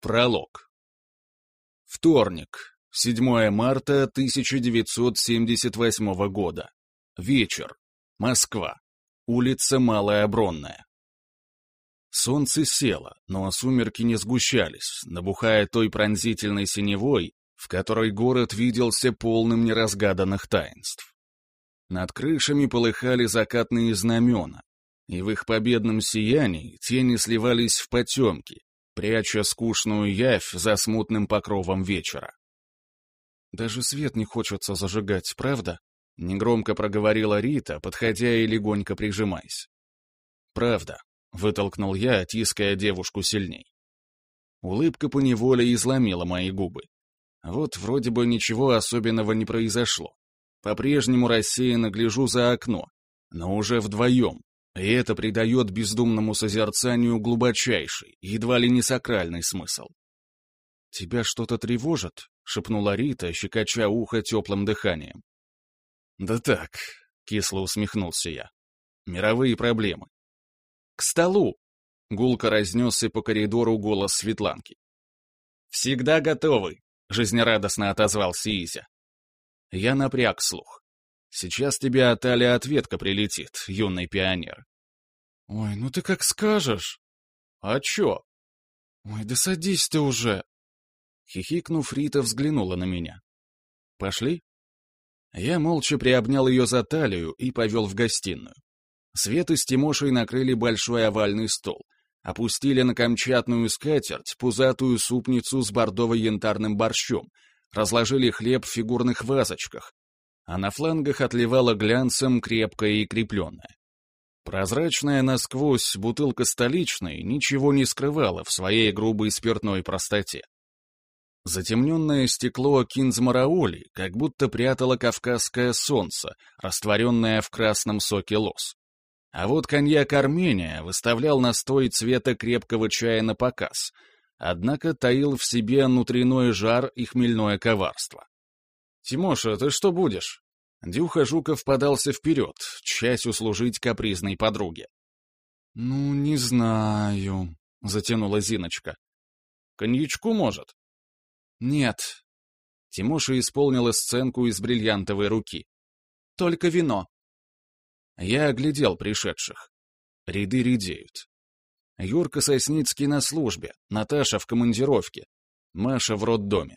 Пролог. Вторник, 7 марта 1978 года. Вечер. Москва. Улица Малая Бронная. Солнце село, но сумерки не сгущались, набухая той пронзительной синевой, в которой город виделся полным неразгаданных таинств. Над крышами полыхали закатные знамена, и в их победном сиянии тени сливались в потемки, пряча скучную явь за смутным покровом вечера. «Даже свет не хочется зажигать, правда?» — негромко проговорила Рита, подходя и легонько прижимаясь. «Правда», — вытолкнул я, тиская девушку сильней. Улыбка поневоле изломила мои губы. Вот вроде бы ничего особенного не произошло. По-прежнему рассеянно гляжу за окно, но уже вдвоем, и это придает бездумному созерцанию глубочайший, едва ли не сакральный смысл. «Тебя что-то тревожит?» — шепнула Рита, щекоча ухо теплым дыханием. «Да так», — кисло усмехнулся я. «Мировые проблемы». «К столу!» — гулко разнесся по коридору голос Светланки. «Всегда готовы!» — жизнерадостно отозвался Изя. Я напряг слух. Сейчас тебе от Али ответка прилетит, юный пионер. Ой, ну ты как скажешь. А чё? Ой, да садись ты уже. Хихикнув, Рита взглянула на меня. Пошли? Я молча приобнял ее за талию и повел в гостиную. Света с Тимошей накрыли большой овальный стол, опустили на камчатную скатерть пузатую супницу с бордово-янтарным борщом, разложили хлеб в фигурных вазочках, а на флангах отливала глянцем крепкая и крепленная. Прозрачная насквозь бутылка столичной ничего не скрывала в своей грубой спиртной простоте. Затемненное стекло кинзмараули как будто прятало кавказское солнце, растворенное в красном соке лос. А вот коньяк Армения выставлял настой цвета крепкого чая на показ, однако таил в себе внутренной жар и хмельное коварство. «Тимоша, ты что будешь?» Дюха Жуков подался вперед, часть услужить капризной подруге. «Ну, не знаю», — затянула Зиночка. «Коньячку, может?» «Нет». Тимоша исполнила сценку из бриллиантовой руки. «Только вино». Я оглядел пришедших. Ряды редеют. Юрка Сосницкий на службе, Наташа в командировке, Маша в роддоме.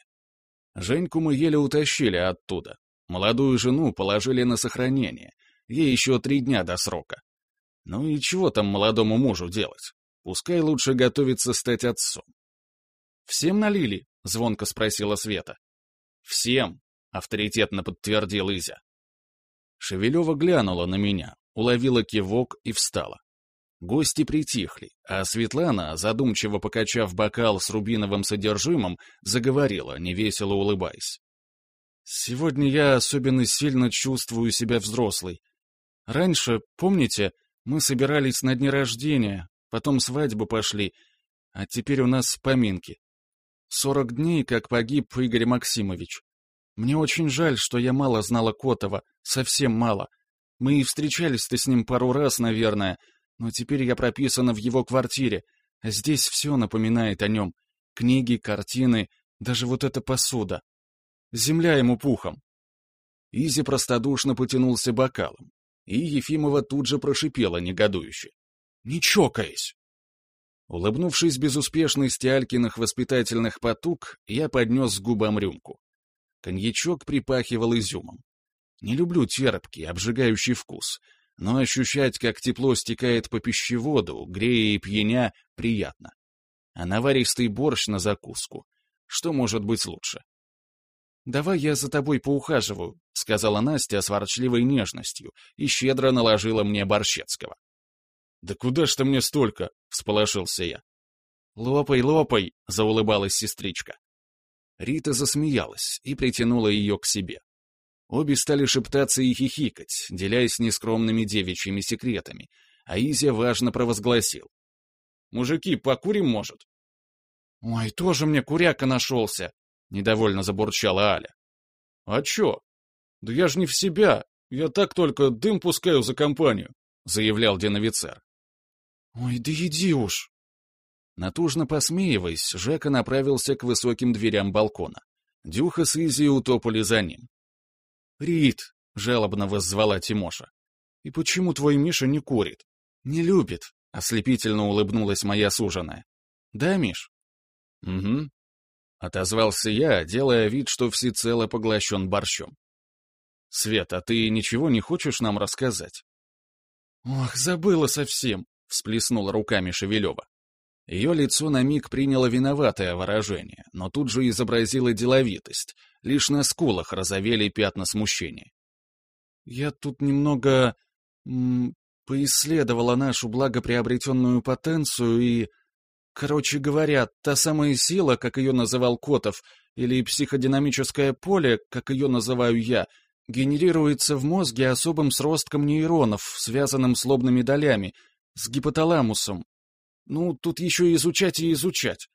Женьку мы еле утащили оттуда. Молодую жену положили на сохранение. Ей еще три дня до срока. Ну и чего там молодому мужу делать? Пускай лучше готовится стать отцом. «Всем налили?» — звонко спросила Света. «Всем», — авторитетно подтвердил Изя. Шевелева глянула на меня, уловила кивок и встала. Гости притихли, а Светлана, задумчиво покачав бокал с рубиновым содержимым, заговорила, невесело улыбаясь. «Сегодня я особенно сильно чувствую себя взрослой. Раньше, помните, мы собирались на дни рождения, потом свадьбу пошли, а теперь у нас поминки. Сорок дней, как погиб Игорь Максимович. Мне очень жаль, что я мало знала Котова, совсем мало. Мы и встречались-то с ним пару раз, наверное, — но теперь я прописана в его квартире, здесь все напоминает о нем. Книги, картины, даже вот эта посуда. Земля ему пухом. Изи простодушно потянулся бокалом, и Ефимова тут же прошипела негодующе. «Не чокаясь!» Улыбнувшись безуспешности Алькиных воспитательных потуг, я поднес к губам рюмку. Коньячок припахивал изюмом. Не люблю терпкий, обжигающий вкус, но ощущать, как тепло стекает по пищеводу, грея и пьяня, приятно. А наваристый борщ на закуску. Что может быть лучше? «Давай я за тобой поухаживаю», — сказала Настя с ворчливой нежностью и щедро наложила мне борщецкого. «Да куда ж ты мне столько?» — всполошился я. «Лопай, лопай!» — заулыбалась сестричка. Рита засмеялась и притянула ее к себе. Обе стали шептаться и хихикать, делясь нескромными девичьими секретами, а Изя важно провозгласил. «Мужики, покурим, может?» «Ой, тоже мне куряка нашелся!» — недовольно забурчала Аля. «А чё? Да я ж не в себя, я так только дым пускаю за компанию», — заявлял деновицер. «Ой, да иди уж!» Натужно посмеиваясь, Жека направился к высоким дверям балкона. Дюха с Изи утопали за ним. «Рит!» — жалобно воззвала Тимоша. «И почему твой Миша не курит?» «Не любит», — ослепительно улыбнулась моя суженая. «Да, Миш?» «Угу», — отозвался я, делая вид, что всецело поглощен борщом. «Свет, а ты ничего не хочешь нам рассказать?» «Ох, забыла совсем», — всплеснула руками Шевелева. Ее лицо на миг приняло виноватое выражение, но тут же изобразило деловитость, лишь на скулах разовели пятна смущения. «Я тут немного... М, поисследовала нашу благоприобретенную потенцию и... Короче говоря, та самая сила, как ее называл Котов, или психодинамическое поле, как ее называю я, генерируется в мозге особым сростком нейронов, связанным с лобными долями, с гипоталамусом. Ну, тут еще изучать и изучать.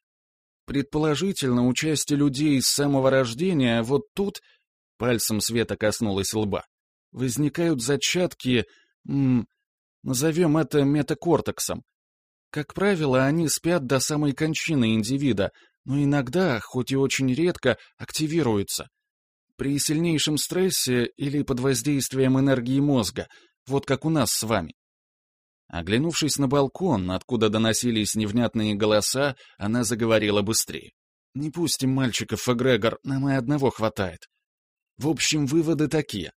Предположительно, участие людей с самого рождения вот тут, пальцем Света коснулась лба, возникают зачатки, м, назовем это метакортексом. Как правило, они спят до самой кончины индивида, но иногда, хоть и очень редко, активируются. При сильнейшем стрессе или под воздействием энергии мозга, вот как у нас с вами. Оглянувшись на балкон, откуда доносились невнятные голоса, она заговорила быстрее. «Не пустим мальчиков, Эгрегор, нам и одного хватает. В общем, выводы такие.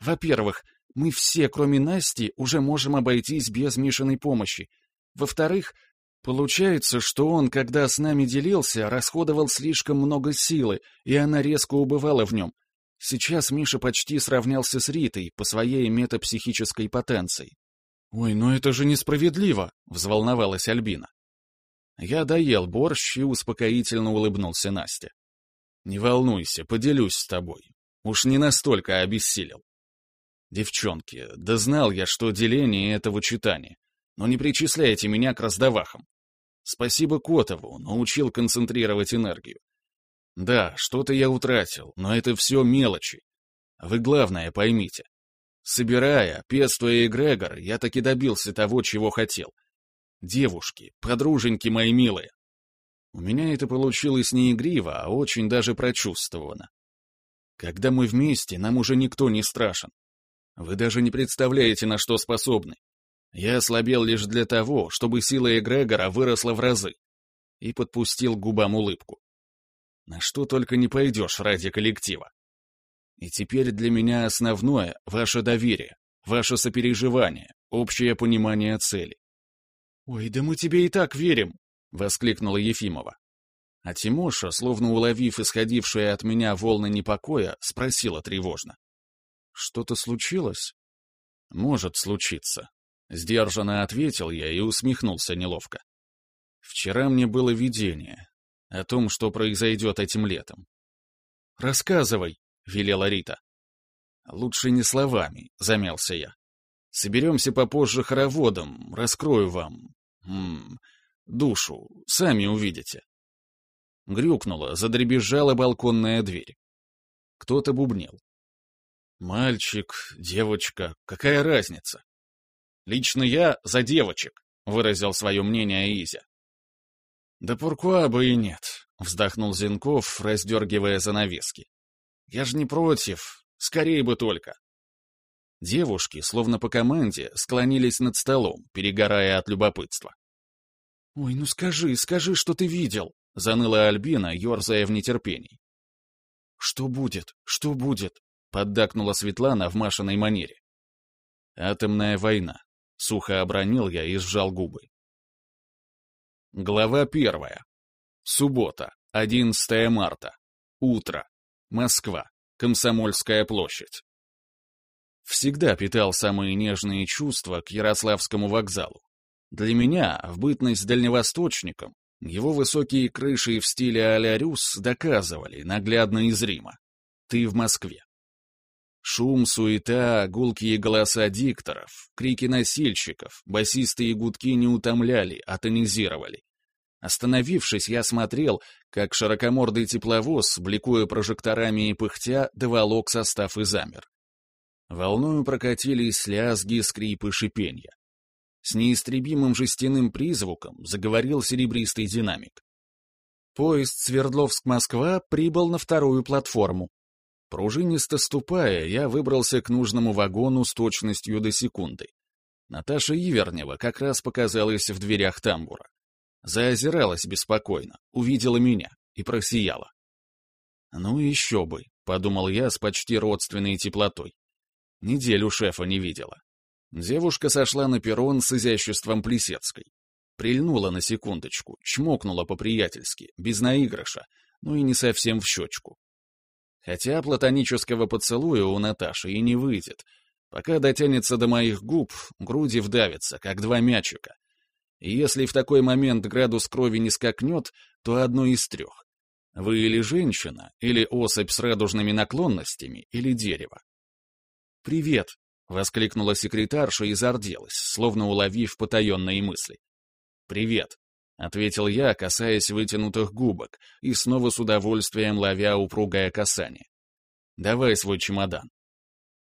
Во-первых, мы все, кроме Насти, уже можем обойтись без Мишиной помощи. Во-вторых, получается, что он, когда с нами делился, расходовал слишком много силы, и она резко убывала в нем. Сейчас Миша почти сравнялся с Ритой по своей метапсихической потенции. «Ой, ну это же несправедливо!» — взволновалась Альбина. Я доел борщ и успокоительно улыбнулся Насте. «Не волнуйся, поделюсь с тобой. Уж не настолько обессилел. Девчонки, да знал я, что деление — это вычитание. Но не причисляйте меня к раздавахам. Спасибо Котову, научил концентрировать энергию. Да, что-то я утратил, но это все мелочи. Вы главное поймите. Собирая, пестуя эгрегор, я таки добился того, чего хотел. Девушки, подруженьки мои милые. У меня это получилось не игриво, а очень даже прочувствовано. Когда мы вместе, нам уже никто не страшен. Вы даже не представляете, на что способны. Я ослабел лишь для того, чтобы сила эгрегора выросла в разы. И подпустил к губам улыбку. На что только не пойдешь ради коллектива. И теперь для меня основное — ваше доверие, ваше сопереживание, общее понимание цели. «Ой, да мы тебе и так верим!» — воскликнула Ефимова. А Тимоша, словно уловив исходившие от меня волны непокоя, спросила тревожно. «Что-то случилось?» «Может случиться», — сдержанно ответил я и усмехнулся неловко. «Вчера мне было видение о том, что произойдет этим летом». «Рассказывай», — велела Рита. «Лучше не словами», — замялся я. «Соберемся попозже хороводом, раскрою вам... М -м, душу, сами увидите». Грюкнула, задребезжала балконная дверь. Кто-то бубнил. Мальчик, девочка, какая разница? Лично я за девочек, выразил свое мнение Изя. Да пуркуа бы и нет, вздохнул Зинков, раздергивая занавески. Я же не против, скорее бы только. Девушки, словно по команде, склонились над столом, перегорая от любопытства. «Ой, ну скажи, скажи, что ты видел!» — заныла Альбина, ерзая в нетерпении. «Что будет? Что будет?» — поддакнула Светлана в Машиной манере. «Атомная война», — сухо обронил я и сжал губы. Глава первая. Суббота, 11 марта. Утро. Москва. Комсомольская площадь. Всегда питал самые нежные чувства к Ярославскому вокзалу. Для меня, в бытность дальневосточником, его высокие крыши в стиле а-ля Рюс доказывали, наглядно и зримо. Ты в Москве. Шум, суета, гулкие голоса дикторов, крики носильщиков, басистые гудки не утомляли, а тонизировали. Остановившись, я смотрел, как широкомордый тепловоз, бликуя прожекторами и пыхтя, доволок состав и замер. Волною прокатились лязги, скрипы, шипенья. С неистребимым жестяным призвуком заговорил серебристый динамик. Поезд Свердловск-Москва прибыл на вторую платформу. Пружинисто ступая, я выбрался к нужному вагону с точностью до секунды. Наташа Ивернева как раз показалась в дверях тамбура. Заозиралась беспокойно, увидела меня и просияла. «Ну еще бы», — подумал я с почти родственной теплотой. Неделю шефа не видела. Девушка сошла на перрон с изяществом Плесецкой. Прильнула на секундочку, чмокнула по-приятельски, без наигрыша, ну и не совсем в щечку. Хотя платонического поцелуя у Наташи и не выйдет. Пока дотянется до моих губ, груди вдавятся, как два мячика. И если в такой момент градус крови не скакнет, то одно из трех. Вы или женщина, или особь с радужными наклонностями, или дерево. «Привет!» — воскликнула секретарша и зарделась, словно уловив потаенные мысли. «Привет!» — ответил я, касаясь вытянутых губок и снова с удовольствием ловя упругое касание. «Давай свой чемодан».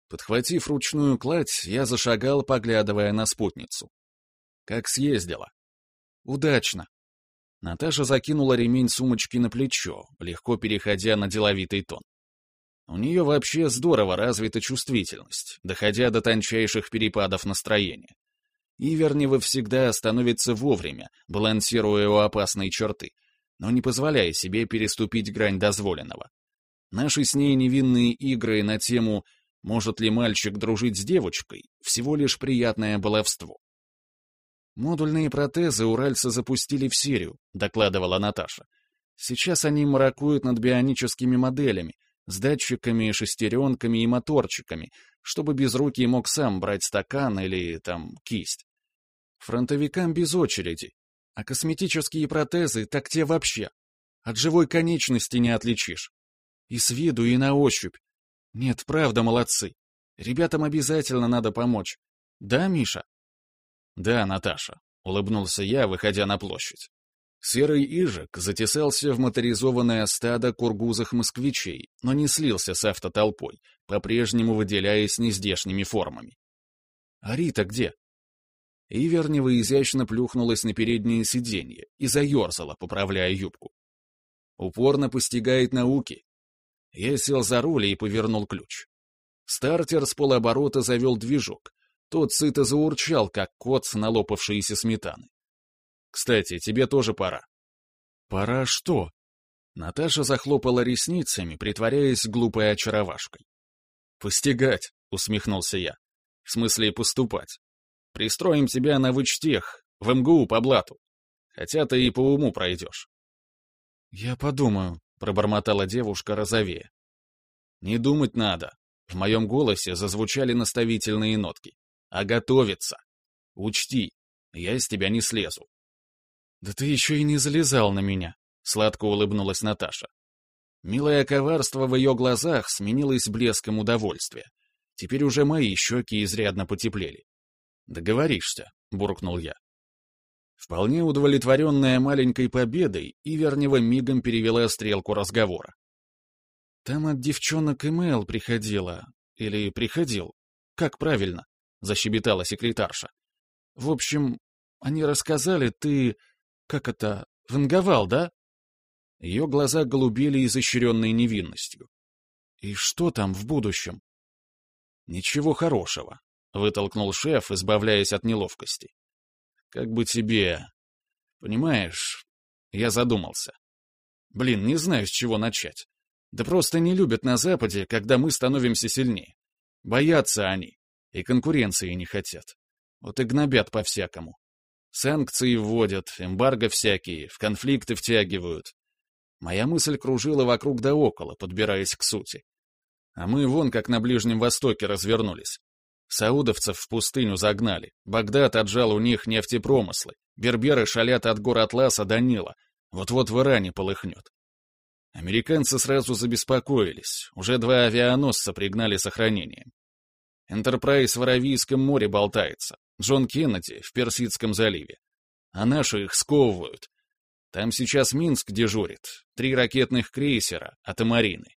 Подхватив ручную кладь, я зашагал, поглядывая на спутницу. Как съездила? Удачно. Наташа закинула ремень сумочки на плечо, легко переходя на деловитый тон. У нее вообще здорово развита чувствительность, доходя до тончайших перепадов настроения. Ивернева всегда становится вовремя, балансируя у опасной черты, но не позволяя себе переступить грань дозволенного. Наши с ней невинные игры на тему «Может ли мальчик дружить с девочкой?» всего лишь приятное баловство. «Модульные протезы уральцы запустили в серию», — докладывала Наташа. «Сейчас они маракуют над бионическими моделями, с датчиками, шестеренками и моторчиками, чтобы безрукий мог сам брать стакан или, там, кисть. Фронтовикам без очереди, а косметические протезы так те вообще. От живой конечности не отличишь. И с виду, и на ощупь. Нет, правда, молодцы. Ребятам обязательно надо помочь. Да, Миша? «Да, Наташа», — улыбнулся я, выходя на площадь. Серый ижик затесался в моторизованное стадо кургузых москвичей, но не слился с автотолпой, по-прежнему выделяясь нездешними формами. «А Рита где?» Ивернева изящно плюхнулась на переднее сиденье и заерзала, поправляя юбку. Упорно постигает науки. Я сел за руль и повернул ключ. Стартер с полоборота завел движок, тот сыто заурчал, как кот с налопавшейся сметаны. «Кстати, тебе тоже пора». «Пора что?» Наташа захлопала ресницами, притворяясь глупой очаровашкой. «Постигать», — усмехнулся я. «В смысле поступать. Пристроим тебя на вычтех, в МГУ по блату. Хотя ты и по уму пройдешь». «Я подумаю», — пробормотала девушка розовее. «Не думать надо». В моем голосе зазвучали наставительные нотки а готовиться. Учти, я из тебя не слезу. Да ты еще и не залезал на меня, сладко улыбнулась Наташа. Милое коварство в ее глазах сменилось блеском удовольствия. Теперь уже мои щеки изрядно потеплели. «Договоришься», — буркнул я. Вполне удовлетворенная маленькой победой, Ивернева мигом перевела стрелку разговора. «Там от девчонок имейл приходила. Или приходил. Как правильно?» — защебетала секретарша. «В общем, они рассказали, ты... как это... ванговал, да?» Ее глаза голубели изощренной невинностью. «И что там в будущем?» «Ничего хорошего», — вытолкнул шеф, избавляясь от неловкости. «Как бы тебе... Понимаешь, я задумался. Блин, не знаю, с чего начать. Да просто не любят на Западе, когда мы становимся сильнее. Боятся они. И конкуренции не хотят. Вот и гнобят по-всякому. Санкции вводят, эмбарго всякие, в конфликты втягивают. Моя мысль кружила вокруг да около, подбираясь к сути. А мы вон как на Ближнем Востоке развернулись. Саудовцев в пустыню загнали, Багдад отжал у них нефтепромыслы, берберы шалят от гор Атласа до Нила, вот-вот в Иране полыхнет. Американцы сразу забеспокоились, уже два авианосца пригнали с охранением. Энтерпрайз в Аравийском море болтается, Джон Кеннеди в Персидском заливе. А наши их сковывают. Там сейчас Минск дежурит, три ракетных крейсера от Амарины.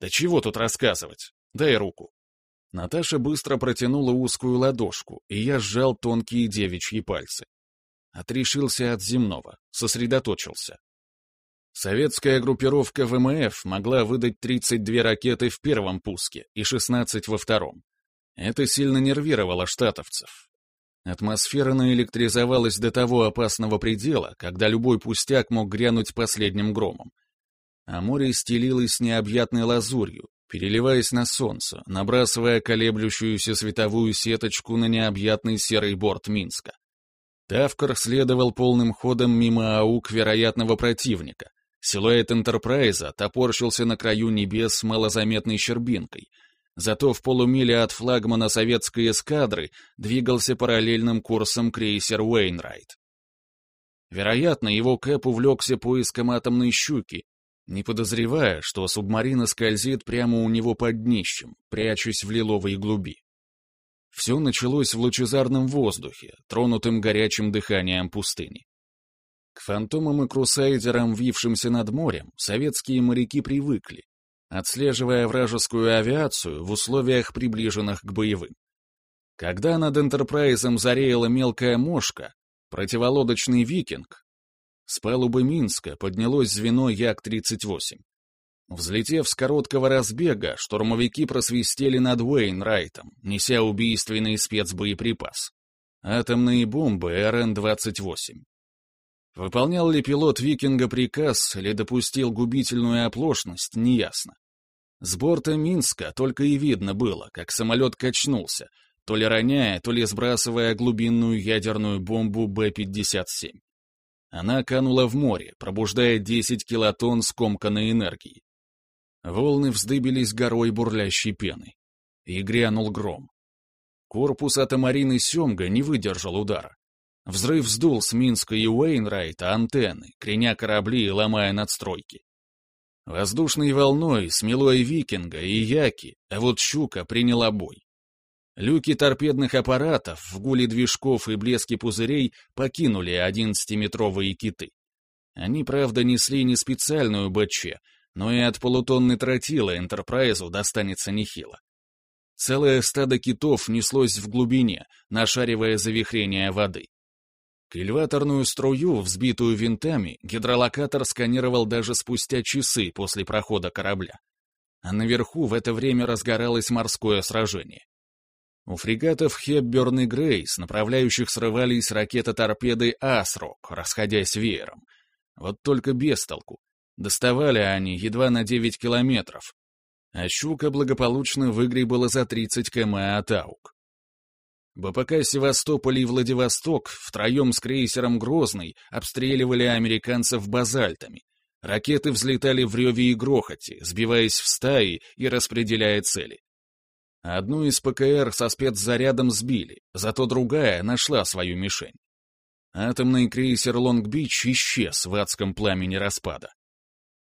Да чего тут рассказывать? Дай руку. Наташа быстро протянула узкую ладошку, и я сжал тонкие девичьи пальцы. Отрешился от земного, сосредоточился. Советская группировка ВМФ могла выдать 32 ракеты в первом пуске и 16 во втором. Это сильно нервировало штатовцев. Атмосфера наэлектризовалась до того опасного предела, когда любой пустяк мог грянуть последним громом. А море стелилось необъятной лазурью, переливаясь на солнце, набрасывая колеблющуюся световую сеточку на необъятный серый борт Минска. Тавкар следовал полным ходом мимо аук вероятного противника, Силуэт Энтерпрайза топорщился на краю небес малозаметной щербинкой, зато в полумиле от флагмана советской эскадры двигался параллельным курсом крейсер Уэйнрайт. Вероятно, его Кэп увлекся поиском атомной щуки, не подозревая, что субмарина скользит прямо у него под днищем, прячась в лиловой глуби. Все началось в лучезарном воздухе, тронутым горячим дыханием пустыни. К фантомам и крусайдерам, вившимся над морем, советские моряки привыкли, отслеживая вражескую авиацию в условиях, приближенных к боевым. Когда над «Энтерпрайзом» зареяла мелкая мошка, противолодочный «Викинг», с палубы Минска поднялось звено Як-38. Взлетев с короткого разбега, штурмовики просвистели над Уэйнрайтом, неся убийственный спецбоеприпас. Атомные бомбы РН-28. Выполнял ли пилот «Викинга» приказ или допустил губительную оплошность, неясно. С борта Минска только и видно было, как самолет качнулся, то ли роняя, то ли сбрасывая глубинную ядерную бомбу Б-57. Она канула в море, пробуждая 10 килотонн скомканной энергии. Волны вздыбились горой бурлящей пены. И грянул гром. Корпус атомарины Семга не выдержал удара. Взрыв сдул с Минска и Уэйнрайта антенны, креня корабли и ломая надстройки. Воздушной волной смело и Викинга, и Яки, а вот Щука приняла бой. Люки торпедных аппаратов в гуле движков и блеске пузырей покинули 11-метровые киты. Они, правда, несли не специальную БЧ, но и от полутонны тротила Энтерпрайзу достанется нехило. Целое стадо китов неслось в глубине, нашаривая завихрение воды. Кильваторную струю, взбитую винтами, гидролокатор сканировал даже спустя часы после прохода корабля. А наверху в это время разгоралось морское сражение. У фрегатов Хепберн и Грейс, направляющих срывались ракеты-торпеды «Асрок», расходясь веером. Вот только без толку. Доставали они едва на 9 километров. А «Щука» благополучно выгребала за 30 км от Аук. БПК «Севастополь» и «Владивосток» втроем с крейсером «Грозный» обстреливали американцев базальтами. Ракеты взлетали в реве и грохоте, сбиваясь в стаи и распределяя цели. Одну из ПКР со спецзарядом сбили, зато другая нашла свою мишень. Атомный крейсер «Лонг-Бич» исчез в адском пламени распада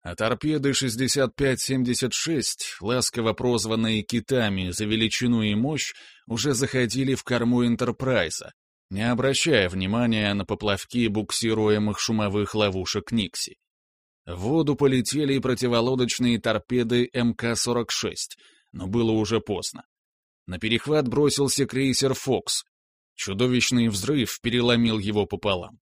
а торпеды 65-76, ласково прозванные китами за величину и мощь, уже заходили в корму Энтерпрайза, не обращая внимания на поплавки буксируемых шумовых ловушек Никси. В воду полетели противолодочные торпеды МК-46, но было уже поздно. На перехват бросился крейсер «Фокс». Чудовищный взрыв переломил его пополам.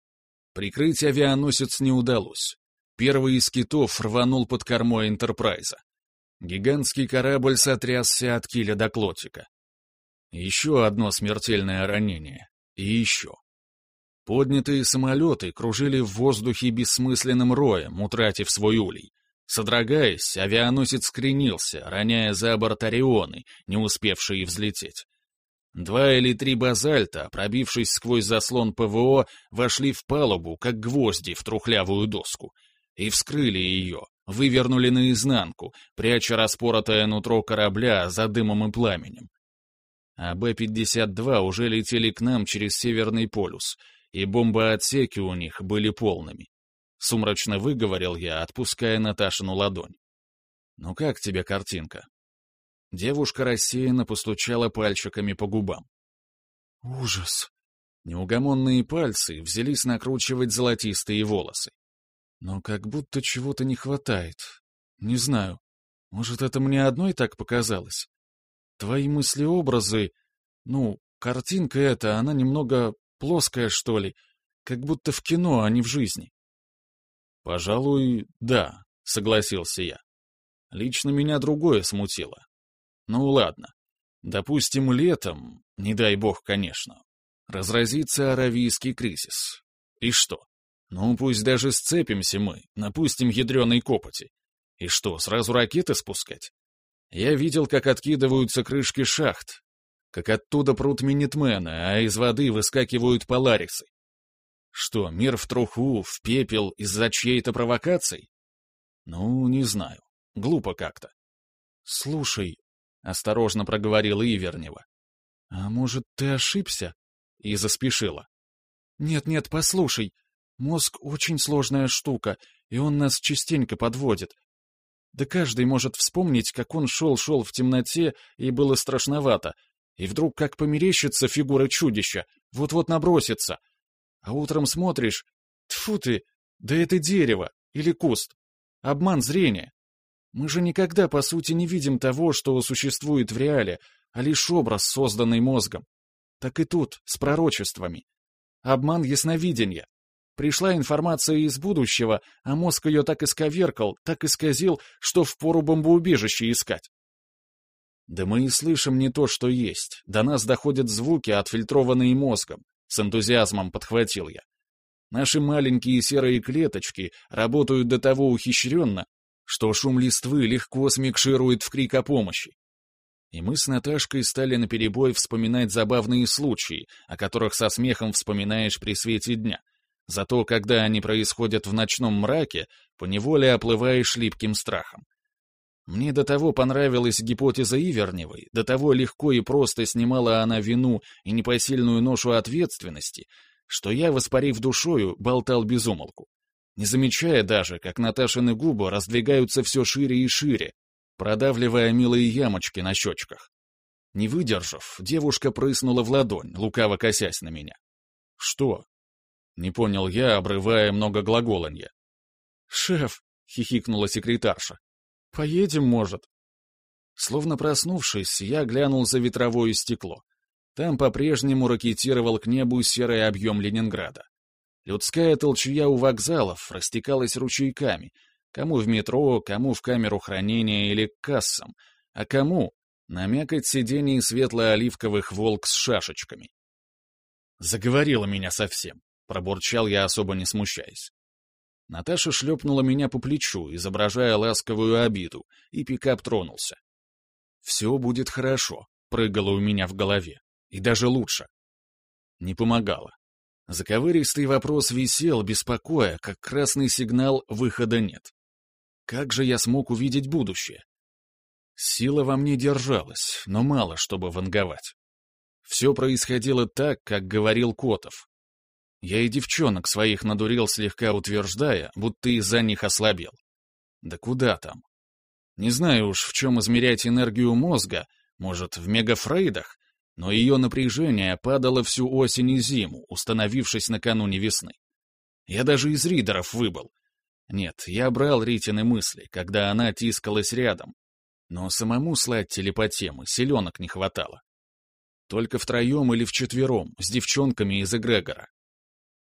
Прикрыть авианосец не удалось. Первый из китов рванул под кормой Энтерпрайза. Гигантский корабль сотрясся от киля до клотика. Еще одно смертельное ранение. И еще. Поднятые самолеты кружили в воздухе бессмысленным роем, утратив свой улей. Содрогаясь, авианосец скренился, роняя за борт Орионы, не успевшие взлететь. Два или три базальта, пробившись сквозь заслон ПВО, вошли в палубу, как гвозди в трухлявую доску — и вскрыли ее, вывернули наизнанку, пряча распоротое нутро корабля за дымом и пламенем. А Б-52 уже летели к нам через Северный полюс, и бомбоотсеки у них были полными. Сумрачно выговорил я, отпуская Наташину ладонь. «Ну как тебе картинка?» Девушка рассеянно постучала пальчиками по губам. «Ужас!» Неугомонные пальцы взялись накручивать золотистые волосы. Но как будто чего-то не хватает. Не знаю. Может, это мне одной так показалось? твои мысли-образы... Ну, картинка эта, она немного плоская, что ли, как будто в кино, а не в жизни. Пожалуй, да, согласился я. Лично меня другое смутило. Ну ладно. Допустим, летом, не дай бог, конечно, разразится аравийский кризис. И что? Ну, пусть даже сцепимся мы, напустим ядреной копоти. И что, сразу ракеты спускать? Я видел, как откидываются крышки шахт, как оттуда прут минитмены, а из воды выскакивают поларисы. Что, мир в труху, в пепел из-за чьей-то провокаций? Ну, не знаю. Глупо как-то. Слушай, — осторожно проговорила Ивернева. «А может, ты ошибся?» И заспешила. «Нет-нет, послушай. Мозг очень сложная штука, и он нас частенько подводит. Да каждый может вспомнить, как он шел-шел в темноте, и было страшновато, и вдруг как померещится фигура чудища, вот-вот набросится. А утром смотришь, тфу ты, да это дерево или куст. Обман зрения. Мы же никогда, по сути, не видим того, что существует в реале, а лишь образ, созданный мозгом. Так и тут, с пророчествами. Обман ясновидения. Пришла информация из будущего, а мозг ее так исковеркал, так исказил, что впору бомбоубежище искать. Да мы и слышим не то, что есть. До нас доходят звуки, отфильтрованные мозгом. С энтузиазмом подхватил я. Наши маленькие серые клеточки работают до того ухищренно, что шум листвы легко смикширует в крик о помощи. И мы с Наташкой стали наперебой вспоминать забавные случаи, о которых со смехом вспоминаешь при свете дня. Зато, когда они происходят в ночном мраке, поневоле оплываешь липким страхом. Мне до того понравилась гипотеза Иверневой, до того легко и просто снимала она вину и непосильную ношу ответственности, что я, воспарив душою, болтал без умолку не замечая даже, как Наташины губы раздвигаются все шире и шире, продавливая милые ямочки на щечках. Не выдержав, девушка прыснула в ладонь, лукаво косясь на меня. «Что?» — не понял я, обрывая много глаголанья. «Шеф!» — хихикнула секретарша. «Поедем, может?» Словно проснувшись, я глянул за ветровое стекло. Там по-прежнему ракетировал к небу серый объем Ленинграда. Людская толчья у вокзалов растекалась ручейками, кому в метро, кому в камеру хранения или к кассам, а кому — на мякоть сидений светло-оливковых волк с шашечками. Заговорила меня совсем, пробурчал я, особо не смущаясь. Наташа шлепнула меня по плечу, изображая ласковую обиду, и пикап тронулся. «Все будет хорошо», — прыгало у меня в голове. И даже лучше. Не помогало. Заковыристый вопрос висел, беспокоя, как красный сигнал «выхода нет». Как же я смог увидеть будущее? Сила во мне держалась, но мало, чтобы ванговать. Все происходило так, как говорил Котов. Я и девчонок своих надурил, слегка утверждая, будто из-за них ослабел. Да куда там? Не знаю уж, в чем измерять энергию мозга, может, в мегафрейдах, но ее напряжение падало всю осень и зиму, установившись накануне весны. Я даже из ридеров выбыл. Нет, я брал Ритины мысли, когда она тискалась рядом. Но самому слать телепатемы селенок не хватало. Только втроем или вчетвером, с девчонками из эгрегора.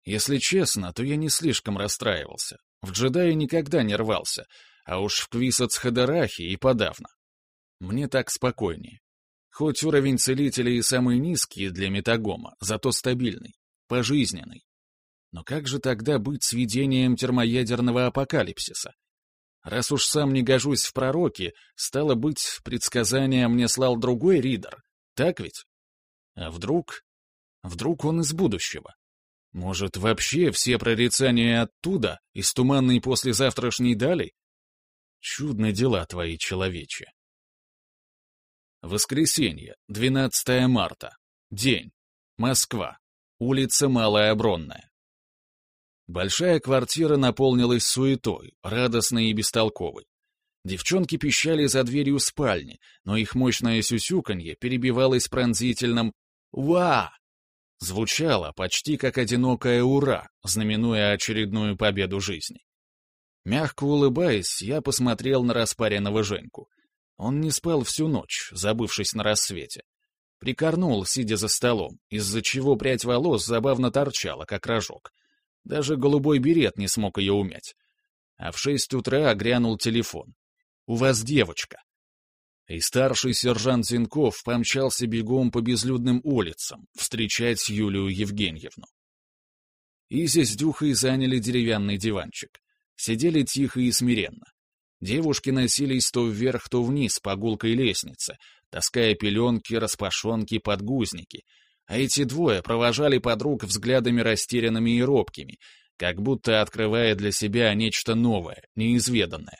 Если честно, то я не слишком расстраивался. В джедае никогда не рвался, а уж в Квисац Хадарахи и подавно. Мне так спокойнее. Хоть уровень целителя и самый низкий для метагома, зато стабильный, пожизненный. Но как же тогда быть с видением термоядерного апокалипсиса? Раз уж сам не гожусь в пророки, стало быть, предсказание мне слал другой ридер, так ведь? А вдруг... Вдруг он из будущего? Может, вообще все прорицания оттуда, из туманной послезавтрашней дали? Чудны дела твои, человече. Воскресенье, 12 марта. День. Москва. Улица Малая Бронная. Большая квартира наполнилась суетой, радостной и бестолковой. Девчонки пищали за дверью спальни, но их мощное сюсюканье перебивалось пронзительным «Уа!». Звучало почти как одинокое «Ура!», знаменуя очередную победу жизни. Мягко улыбаясь, я посмотрел на распаренного Женьку. Он не спал всю ночь, забывшись на рассвете. Прикорнул, сидя за столом, из-за чего прядь волос забавно торчала, как рожок. Даже голубой берет не смог ее умять. А в шесть утра грянул телефон. «У вас девочка». И старший сержант Зинков помчался бегом по безлюдным улицам встречать Юлию Евгеньевну. Изи с Дюхой заняли деревянный диванчик. Сидели тихо и смиренно. Девушки носились то вверх, то вниз по гулкой лестнице, таская пеленки, распашонки, подгузники, а эти двое провожали подруг взглядами растерянными и робкими, как будто открывая для себя нечто новое, неизведанное.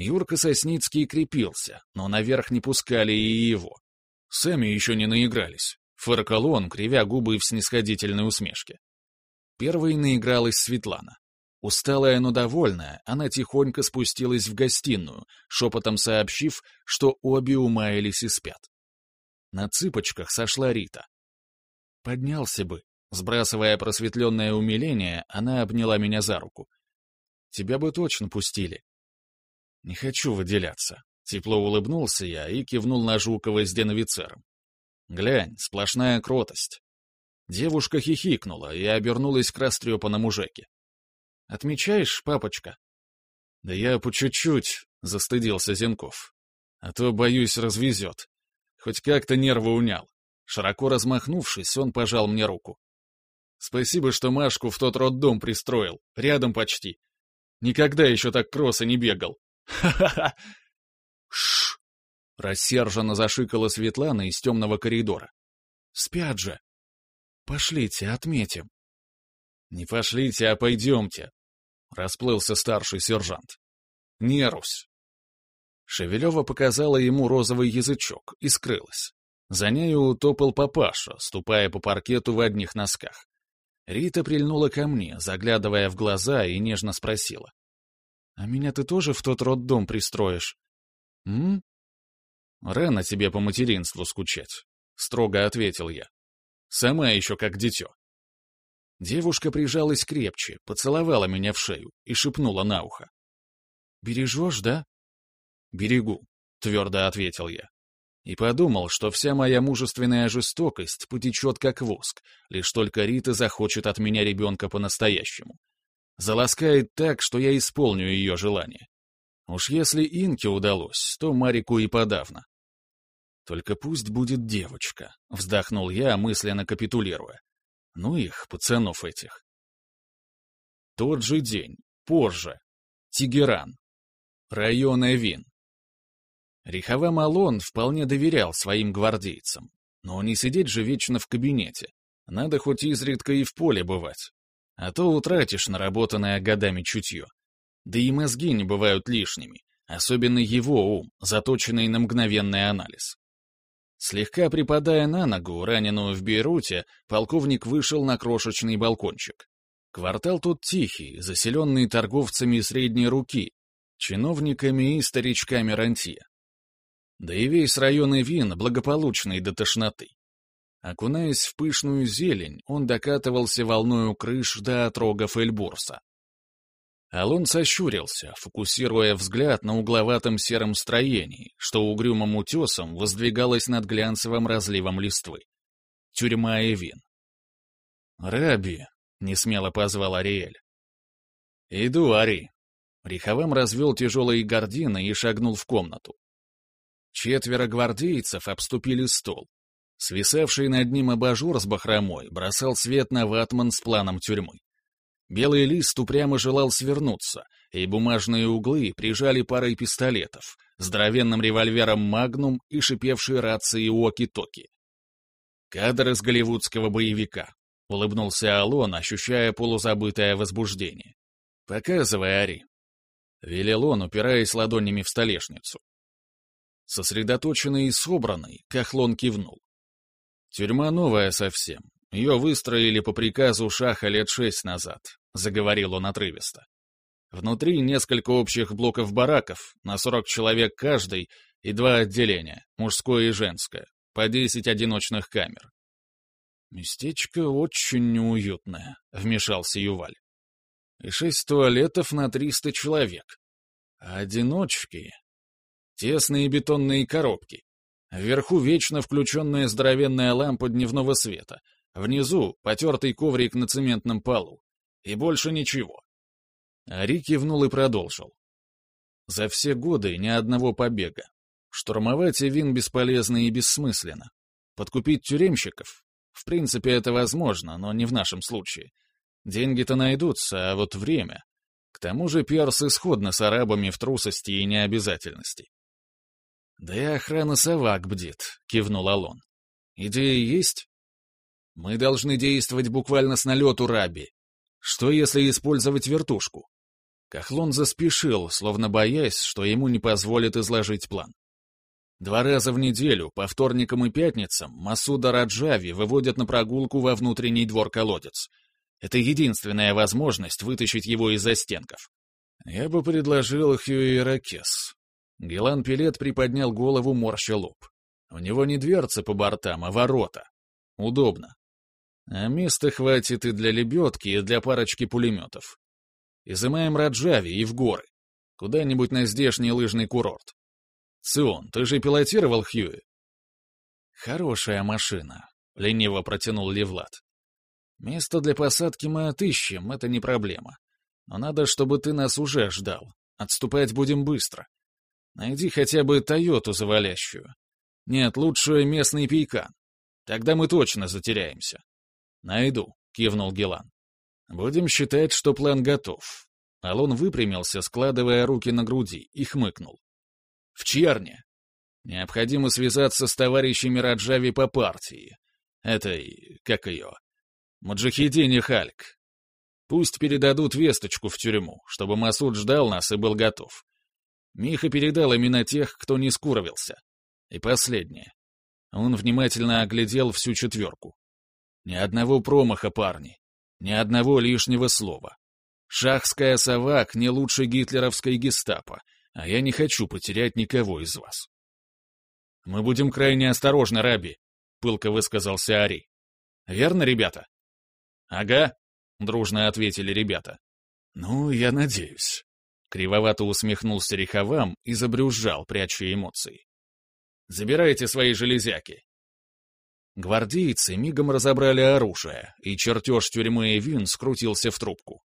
Юрка Сосницкий крепился, но наверх не пускали и его. Сами еще не наигрались. Фыркал он, кривя губы в снисходительной усмешке. Первой наигралась Светлана. Усталая, но довольная, она тихонько спустилась в гостиную, шепотом сообщив, что обе умаялись и спят. На цыпочках сошла Рита. Поднялся бы. Сбрасывая просветленное умиление, она обняла меня за руку. Тебя бы точно пустили. Не хочу выделяться. Тепло улыбнулся я и кивнул на Жукова с деновицером. Глянь, сплошная кротость. Девушка хихикнула и обернулась к растрепанному Жеке. «Отмечаешь, папочка?» «Да я по чуть-чуть», — застыдился Зенков. «А то, боюсь, развезет. Хоть как-то нервы унял». Широко размахнувшись, он пожал мне руку. «Спасибо, что Машку в тот роддом пристроил, рядом почти. Никогда еще так кросса не бегал. Ха-ха-ха!» «Шш!» — рассерженно зашикала Светлана из темного коридора. «Спят же!» «Пошлите, отметим». «Не пошлите, а пойдемте», — расплылся старший сержант. «Нерусь». Шевелева показала ему розовый язычок и скрылась. За нею утопал папаша, ступая по паркету в одних носках. Рита прильнула ко мне, заглядывая в глаза, и нежно спросила. «А меня ты тоже в тот роддом пристроишь?» «М?» «Рано тебе по материнству скучать», — строго ответил я. Сама еще как дитё. Девушка прижалась крепче, поцеловала меня в шею и шепнула на ухо. «Бережешь, да?» «Берегу», — твердо ответил я. И подумал, что вся моя мужественная жестокость потечет как воск, лишь только Рита захочет от меня ребенка по-настоящему. Заласкает так, что я исполню ее желание. Уж если Инке удалось, то Марику и подавно. Только пусть будет девочка, вздохнул я, мысленно капитулируя. Ну их, пацанов этих. Тот же день, позже. Тегеран. Район Эвин. Рихава Малон вполне доверял своим гвардейцам. Но не сидеть же вечно в кабинете. Надо хоть изредка и в поле бывать. А то утратишь наработанное годами чутье. Да и мозги не бывают лишними, особенно его ум, заточенный на мгновенный анализ. Слегка припадая на ногу, раненую в Бейруте, полковник вышел на крошечный балкончик. Квартал тут тихий, заселенный торговцами средней руки, чиновниками и старичками рантье. Да и весь район Ивин благополучный до тошноты. Окунаясь в пышную зелень, он докатывался волною крыш до отрогов Эльбурса. Алон сощурился, фокусируя взгляд на угловатом сером строении, что угрюмым утесом воздвигалось над глянцевым разливом листвы. Тюрьма Эвин. «Раби», — несмело позвал Ариэль. «Иду, Ари». Риховым развел тяжелые гордины и шагнул в комнату. Четверо гвардейцев обступили стол. Свисавший над ним абажур с бахромой бросал свет на ватман с планом тюрьмы. Белый лист упрямо желал свернуться, и бумажные углы прижали парой пистолетов, здоровенным револьвером «Магнум» и шипевшей рацией «Уоки-токи». «Кадр из голливудского боевика», — улыбнулся Алон, ощущая полузабытое возбуждение. «Показывай, Ари», — велел он, упираясь ладонями в столешницу. Сосредоточенный и собранный, Кахлон кивнул. «Тюрьма новая совсем, ее выстроили по приказу Шаха лет шесть назад, — заговорил он отрывисто. Внутри несколько общих блоков бараков, на сорок человек каждый, и два отделения, мужское и женское, по десять одиночных камер. «Местечко очень неуютное», — вмешался Юваль. «И шесть туалетов на триста человек. А одиночки...» Тесные бетонные коробки. Вверху вечно включенная здоровенная лампа дневного света. Внизу потертый коврик на цементном полу. И больше ничего. Ари кивнул и продолжил. За все годы ни одного побега. Штурмовать Эвин бесполезно и бессмысленно. Подкупить тюремщиков? В принципе, это возможно, но не в нашем случае. Деньги-то найдутся, а вот время... К тому же Перс исходно с арабами в трусости и необязательности. «Да и охрана совак бдит», — кивнул Алон. «Идея есть?» «Мы должны действовать буквально с налету Раби. Что, если использовать вертушку?» Кахлон заспешил, словно боясь, что ему не позволят изложить план. Два раза в неделю, по вторникам и пятницам, Масуда Раджави выводят на прогулку во внутренний двор-колодец. Это единственная возможность вытащить его из застенков. Я бы предложил Хьюи Ракес. Гелан Пилет приподнял голову, морща лоб. У него не дверцы по бортам, а ворота. Удобно. А места хватит и для лебедки, и для парочки пулеметов. Изымаем Раджави и в горы. Куда-нибудь на здешний лыжный курорт. Цион, ты же пилотировал Хьюи?» «Хорошая машина», — лениво протянул Левлад. «Место для посадки мы отыщем, это не проблема. Но надо, чтобы ты нас уже ждал. Отступать будем быстро. Найди хотя бы Тойоту завалящую. Нет, лучше местный пейкан. Тогда мы точно затеряемся». «Найду», — кивнул Гелан. «Будем считать, что план готов». Алон выпрямился, складывая руки на груди, и хмыкнул. В Черне. Необходимо связаться с товарищами Раджави по партии. Этой, как ее, Маджахидине Хальк. Пусть передадут весточку в тюрьму, чтобы Масуд ждал нас и был готов. Миха передал именно тех, кто не скуровился. И последнее. Он внимательно оглядел всю четверку. Ни одного промаха, парни. Ни одного лишнего слова. Шахская совак не лучше гитлеровской гестапо, а я не хочу потерять никого из вас. Мы будем крайне осторожны, Раби, — пылко высказался Ари. Верно, ребята? Ага, — дружно ответили ребята. Ну, я надеюсь. Кривовато усмехнулся Риховам и забрюзжал, пряча эмоции. «Забирайте свои железяки!» Гвардейцы мигом разобрали оружие, и чертеж тюрьмы Эвин скрутился в трубку.